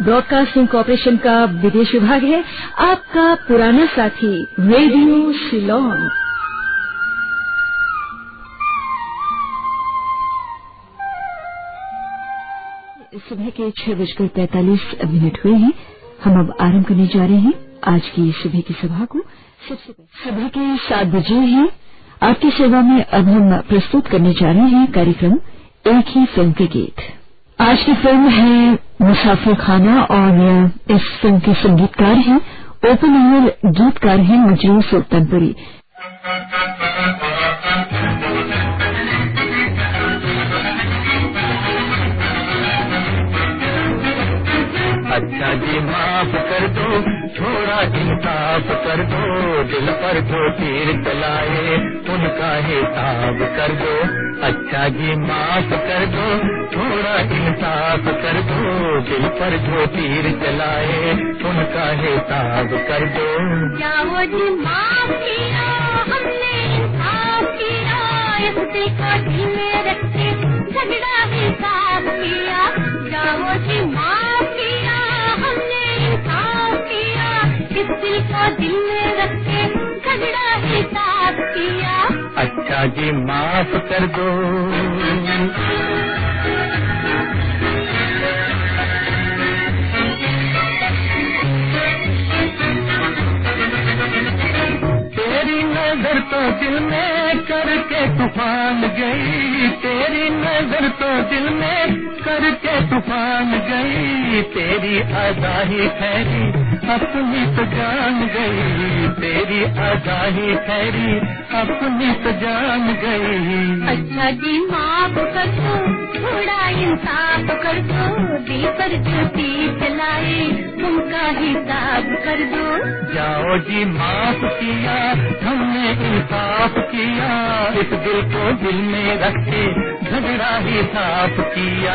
Broadcasting corporation का विदेश विभाग है। आपका पुराना साथी, रेडियो शिलोंग। सुबह के छह बजकर पैंतालीस मिनट हुए हैं। हम अब आरंभ करने जा रहे हैं। आज की सुबह की सभा को सबसे सुबह के सात बजे हैं। आपकी सेवा में अब हम प्रस्तुत करने जा रहे हैं कार्यक्रम एक ही फ़िल्म के गीत। आज की फ़िल्म है मुसाफिर खाना और इस फ़िल्म के संगीतकार हैं। ओपन एयर गीतकार हैं मजरू सुल्तानपुरी। अच्छा जी माफ़ कर दो, थोड़ा इंसाफ कर दो, दिल पर जो तीर चलाए उनका हिसाब कर दो। अच्छा जी माफ़ कर दो थोड़ा इंसाफ कर दो दिल पर जो तीर चलाए उनका हिसाब कर दो। जाओ जी माफ़ किया हमने इंसाफ किया इस को में रखे झगड़ा किया। जाओ जी माफ़ किया हमने इंसाफ किया इस दिल को दिल में रखे झगड़ा हिसाब किया। अच्छा जी माफ़ कर दो। नज़र तो दिल में करके तूफ़ान गई। तेरी नज़र तो दिल में करके तूफ़ान गई तेरी अदा खैरी अपनी तो जान गई तेरी अदा खैरी अपनी तो जान गई। अच्छा जी माफ़ कर दो थोड़ा इंसाफ कर दो दिल पर जो तीर चलाए उनका हिसाब कर दो। जाओ जी माफ़ किया हमने इंसाफ किया इस दिल को दिल में रखे झगड़ा ही साफ़ किया।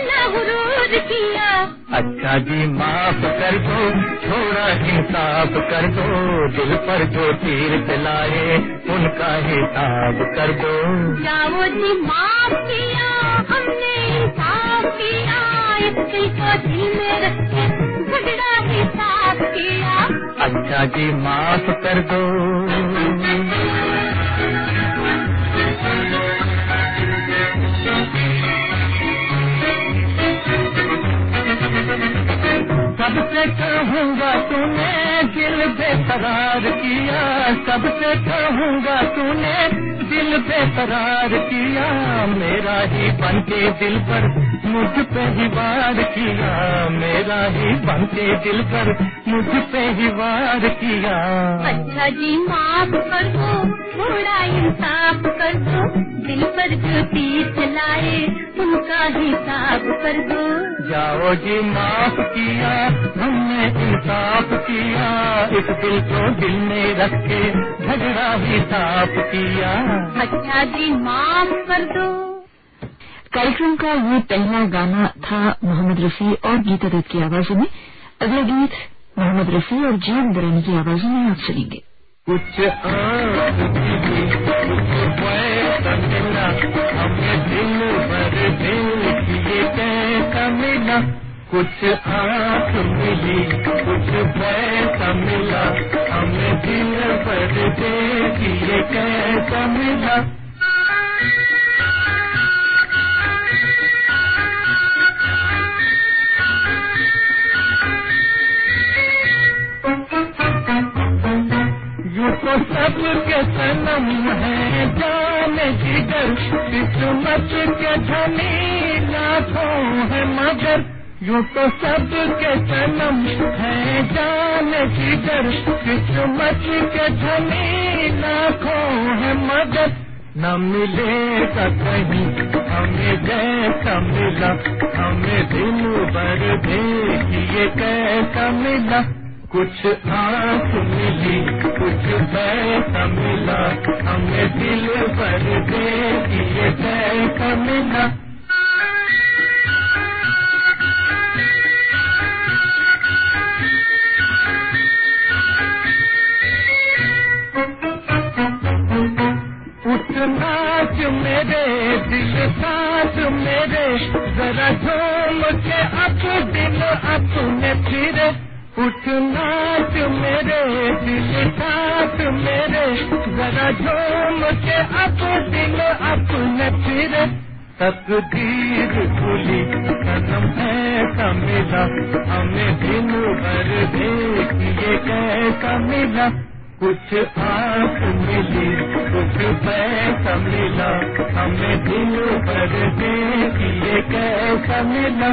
हुरूर किया अच्छा जी माफ़ कर दो थोड़ा इंसाफ कर दो। दिल पर जो तीर चलाए उनका हिसाब कर दो। जाओ जी माफ़ किया? हमने इंसाफ किया। इस दिल को दिल में रखे झगड़ा हिसाब किया। अच्छा जी माफ़ कर दो। Thank you. कहूँगा तूने दिल बेकरार किया। सबसे कहूँगा तूने दिल बेकरार किया। मेरा ही बन के दिल पर मुझ पे ही वार किया। मेरा ही बन के दिल पर मुझ पे ही वार किया। अच्छा जी माफ़ कर दो थोड़ा इंसाफ कर दो दिल पर जो तीर चलाए उनका हिसाब कर दो जाओ जी माफ़ किया। हमने इंसाफ किया। इस दिल को दिल में रख के झगड़ा ही साफ़ किया। अच्छा जी माफ़ कर दो। कार्यक्रम का ये पहला गाना था मोहम्मद रफी और गीता दत्त की आवाजों में। अगला गीत मोहम्मद रफी और जीवन दरानी की आवाजों में आप सुनेंगे। कुछ हमें दिल भर दिल किए कैसा मिला। कुछ आँख मिली, कुछ वैसा मिला। हमें दिल पर दिल किए कैसा मिला? यू तो सबके सनम है, जान जिगर। किस्मत के धनी लाखों है मगर यू तो सब के जन्म है जान की जिगर, किस्मत के धनी लाखों है मदद न मिलेगा कहीं, हमें जैसा मिला, हमें दिल भर देखिए कैसा मिला। कुछ आँख मिली, कुछ पैसा मिला, हमें दिल भर देखिए कैसा मिला। नाच मेरे, दिल साथ मेरे, जरा झूम के अब दिल अपने फिरे उठ नाच मेरे, दिल साथ मेरे, जरा झूम के अब दिल अपने फिरे तकदीर खुली, कदम ऐसा मिला हमें दिन भर देखिए कैसा मिला। कुछ आंख मिली कुछ पैसा मिला हमें दिल भर देखिए कैसा मिला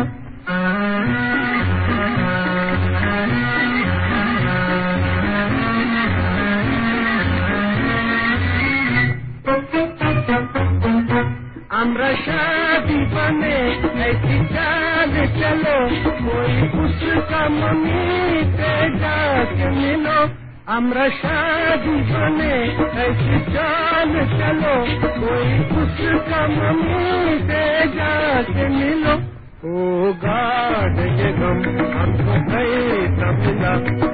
আমরা शादी बने ऐसी चाल चलो कोई उसका मम्मी पे जाके मिलो আমরা शादी बने ऐसी चाल चलो कोई उसका मम्मी पे जाके मिलो ओ गाड ये गम हमको कैसा मिला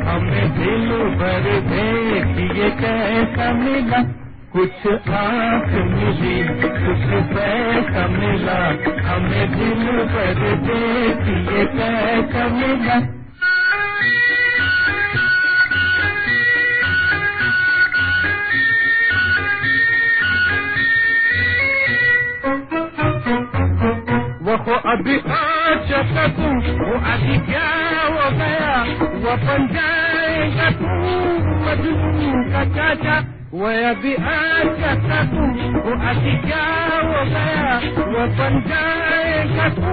हमें दिल भर देखिए कैसा मिला कुछ आंख मिली कुछ पैसा मिला हमें दिल भर देखिए कैसा मिला वो अभी आज सकूँ वो अभी क्या हो गया? वो बन जाएगा तू मजनू का चाचा। वो अभी आज सकूँ वो अभी क्या हो गया? वो बन जाएगा तू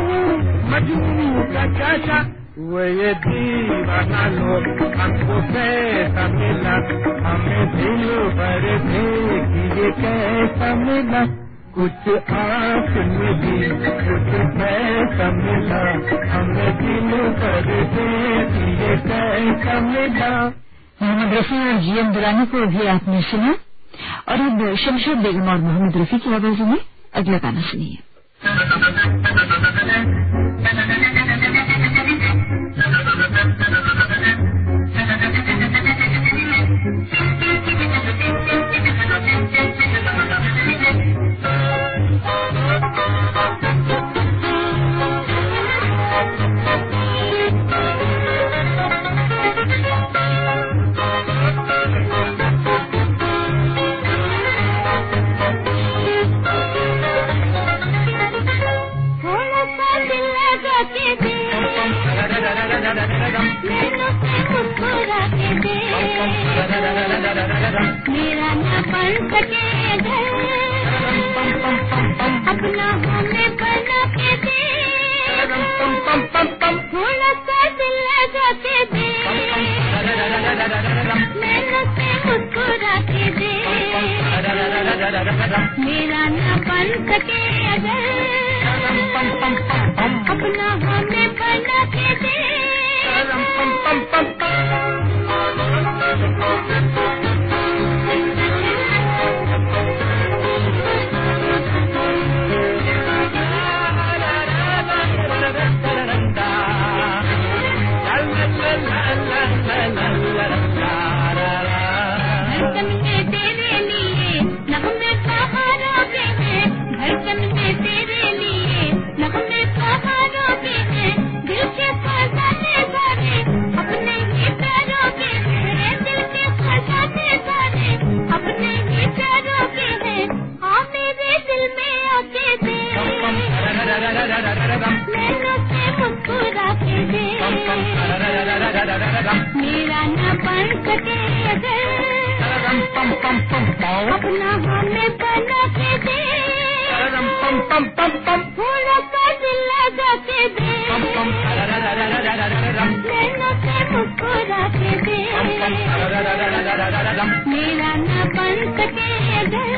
मजनू का चाचा। वो ये दीवाना लोग हमको कैसा मिला? हमें दिल भर देखिए कैसा मिला? कुछ आँख मिली कुछ पैसा मिला। हमें दिल पर देखिए पैसा मिला। मोहम्मद रफी और जीएम दुरानी को भी आपने सुना। और अब शमशेद बेगम और मोहम्मद रफी की आवाज़ में अगला गाना सुनिए। मेरा न बन सके अगर। अपना हमें बना के दे अपना हमें बना के दे थोड़ा सा दिल लगा के दे नैनों से मुस्कुरा के दे मेरा न बन सके अगर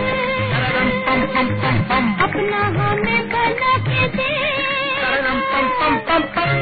पम पम पम पम अपना हमें बना के दे पम पम पम पम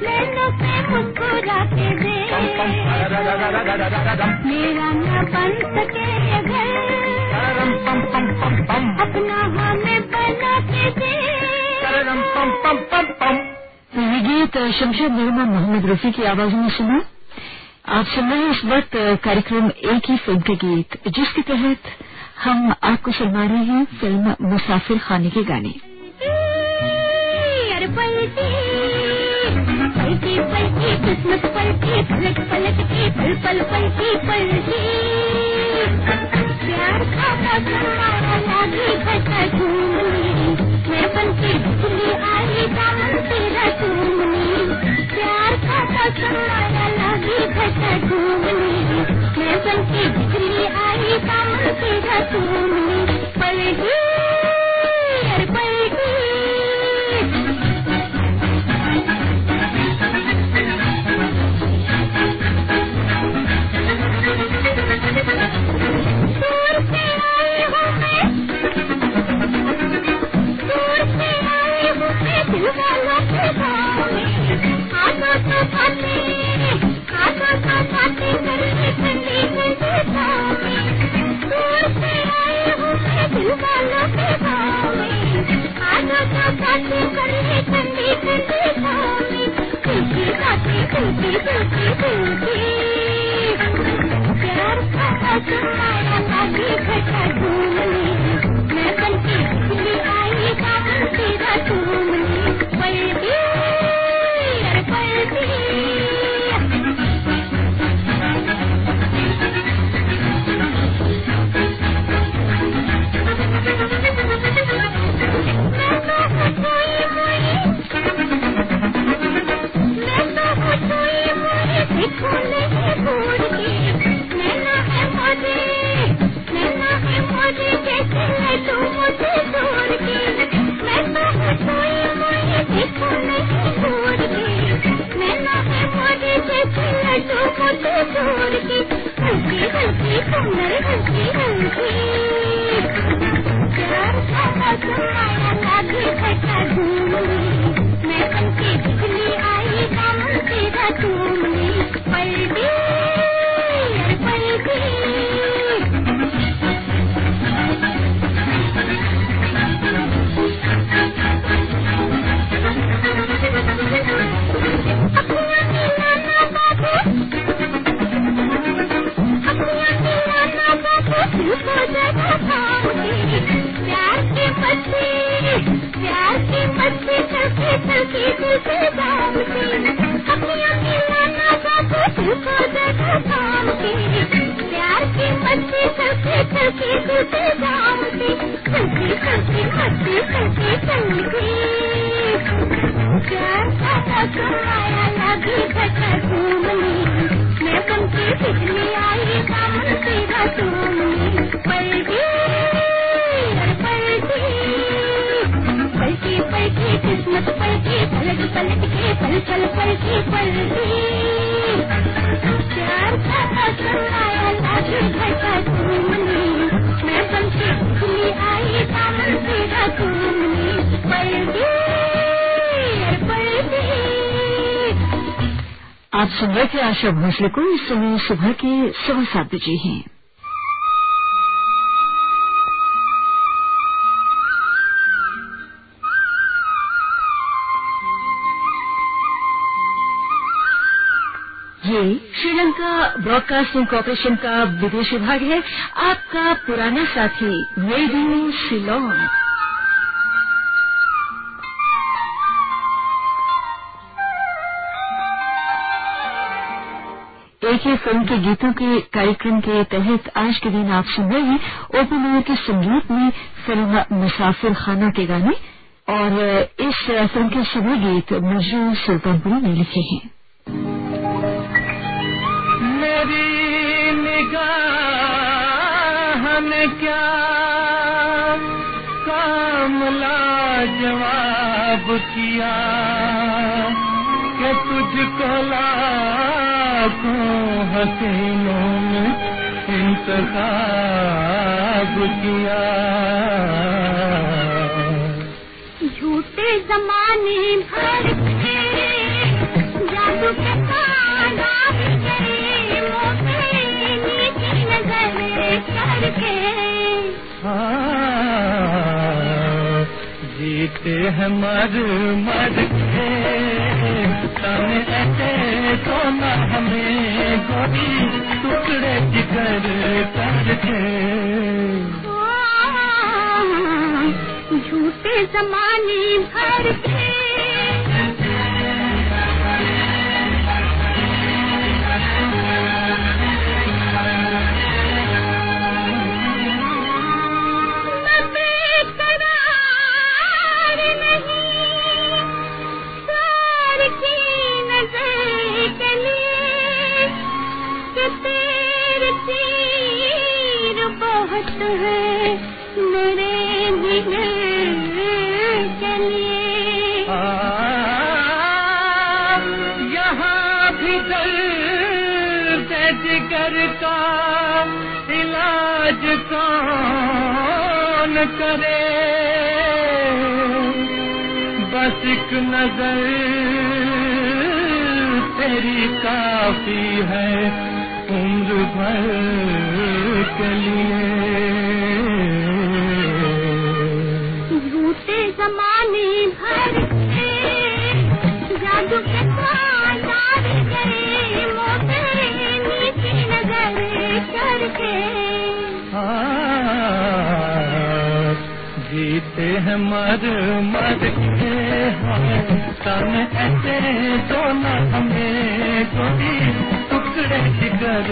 नैनों से मुस्कुरा के दे मेरा न बन सके अगर अपना हमें बना के दे ये गीत शमशेद निर्मा मोहम्मद रफी की आवाज़ में सुना। आप सुन रहे हैं इस वक्त कार्यक्रम एक ही फ़िल्म के गीत, जिसके तहत हम आपको सुनवा रहे हैं फ़िल्म मुसाफिर खाने के गाने। पलटी पलटी किस्मत पलटी पलट पलट के पल पल पलटी प्यार का मौसम मैं बन के आई दामन तेरा झूमनी प्यार का मौसम आया, लागी घटा मैं बन के बिजली आई दामन तेरा झूमनी अरे बिजली आई दामन तेरा मैं तो कोई मोई मैं कोई मोई देखो नहीं भूल के नैना मोदी नैना मोदी जैसे है तू मुझे छोड़ के Thank you. किस्मत पलटी पलट पलट के पल पल पलटी आप सुन रहे थे आशा भोसले को, इस समय सुबह के सवा सात बजे हैं। ब्रॉडकास्टिंग कॉरपोरेशन का विदेश विभाग है। आपका पुराना साथी रेडियो शिलोंग एक ही फ़िल्म के गीतों के कार्यक्रम के तहत आज के दिन आप सुन रहे हैं ओपन ओवर के संगीत में फ़िल्म मुसाफिर खाना के गाने और इस फ़िल्म के सभी गीत मजरू सुल्तानपुरी ने लिखे हैं। ने क्या काम जवाब किया कि तुझको लाखों हसीनों में इंतखाब किया। झूठे जमाने भर के जादू के जीते हैं मर मर के। तन ऐसे सोना हमें गोरी टुकड़े जिगर करके हाँ, झूठे जमाने भर के दर्द जिगर का इलाज कौन करे? बस एक नज़र तेरी काफ़ी है उम्र भर के लिए। जीते हैं मर मर के हैं तन ऐसे सोना हमें कोई टुकड़े जिगर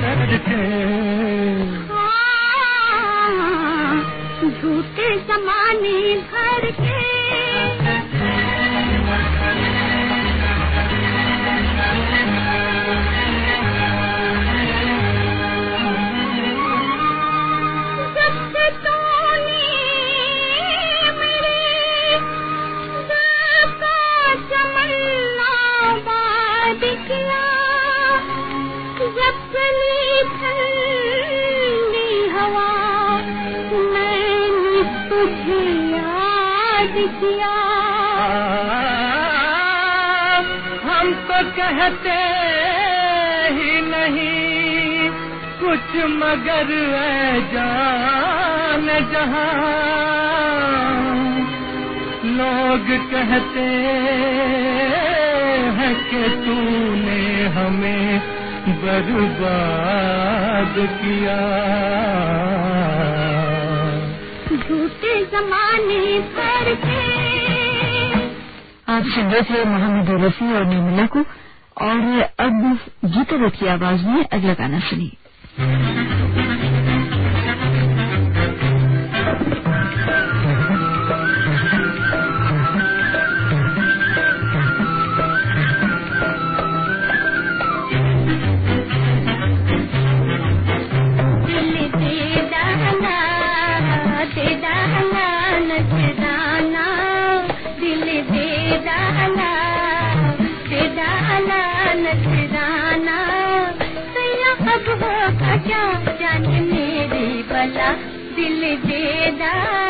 करके। हाँ, झूठे जमाने भर के। मगर है जान जहाँ। लोग कहते हैं कि तूने हमें बर्बाद किया। झूठे जमाने पर के आप सुन रहे थे मोहम्मद रफी और निर्मला को और अब गीता की आवाज़ में अगला गाना सुनिए। दिल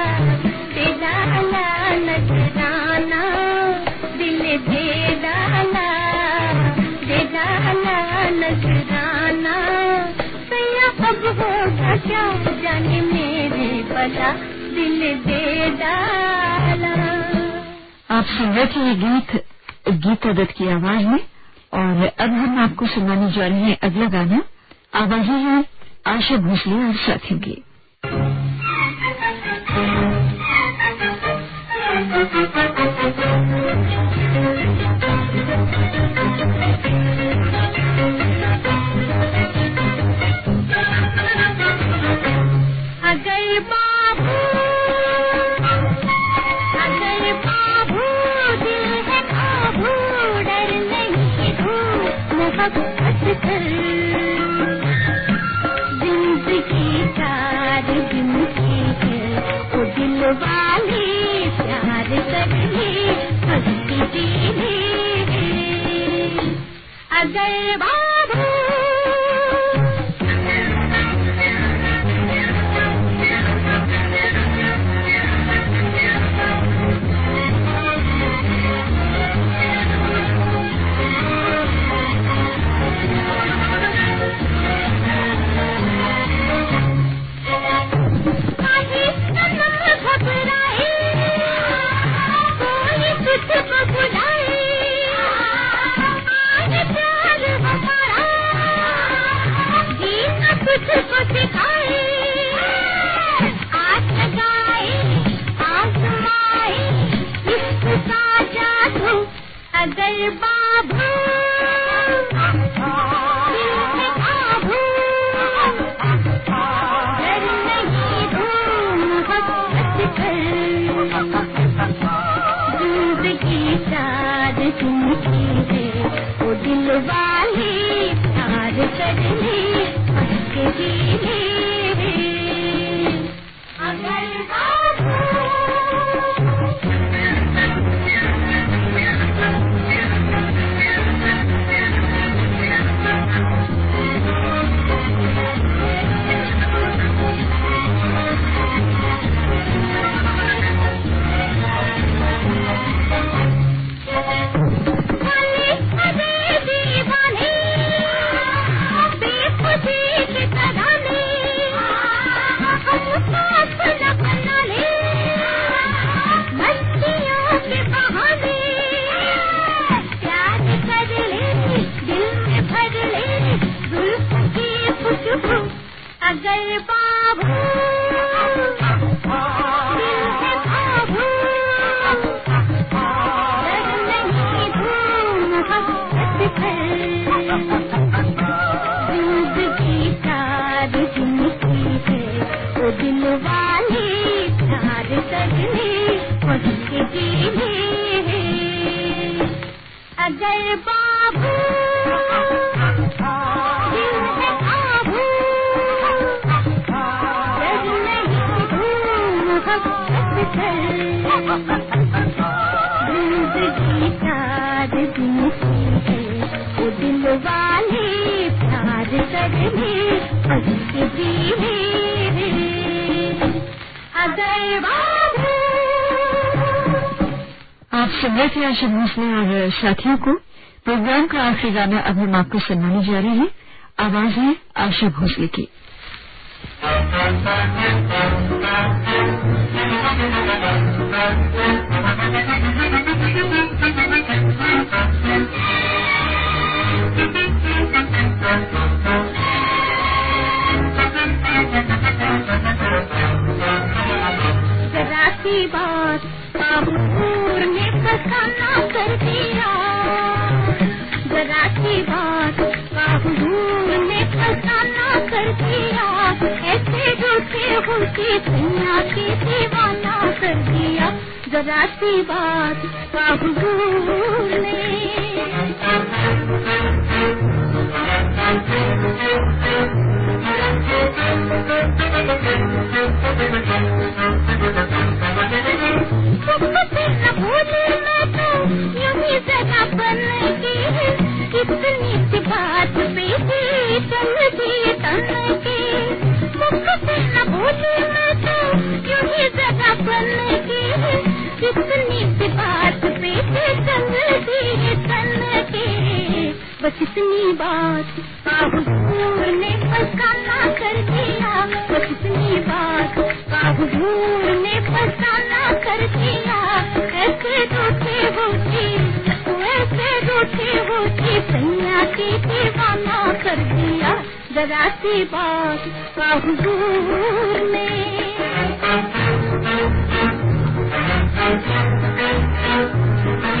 जाने दे आप सुन रहे थे ये गीत, गीता दत्त की आवाज़ में, और अब हम आपको सुनाने जा रहे हैं अगला गाना। आवाजी है आशा भोसले और साथियों की। आप सुन रहे थे आशा भोसले और साथियों को। प्रोग्राम का आखिरी गाना अब हम आपको सुनाने जा रहे हैं। आवाज़ है आशा भोसले की। जरा बात बाबूर ने फसाना कर दिया। जरा बात बाबूर ने फसाना कर दिया। ऐसे रूठे होके दुनिया की दीवाना कर दिया। जरा बात बाबूर ने। तो कितनी बात पे चल दिए तन के। कितनी बात पे चल दिए तन के बस इतनी बात। बाबूर ने फसाना कर दिया। इतनी बात। बाबूर ने फसाना कर दिया। ऐसे रूठे होती ऐसे रूठे होती सैया की दीवाना कर दिया। जरा सी बात बाबूर ने। चादर में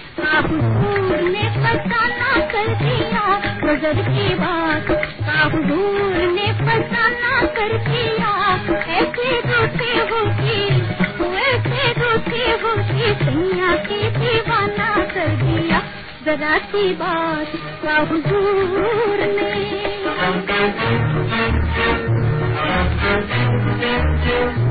बात ने कर दिया नज़र की बात। ने दिया, ऐसे रोते होगी ऐसे रोते होगी की ने की का की की का की ने। दिया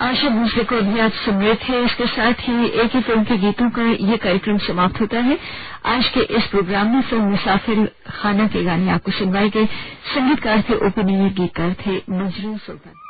आशा भूसले को अभी आप सुन रहे थे इसके साथ ही एक ही फ़िल्म के गीतों का यह कार्यक्रम समाप्त होता है। आज के इस प्रोग्राम में फ़िल्म मुसाफिर खाना के गाने आपको सुनवाए गए। संगीतकार थे ओपनिंग गीतकार थे मजरू सुल्तान।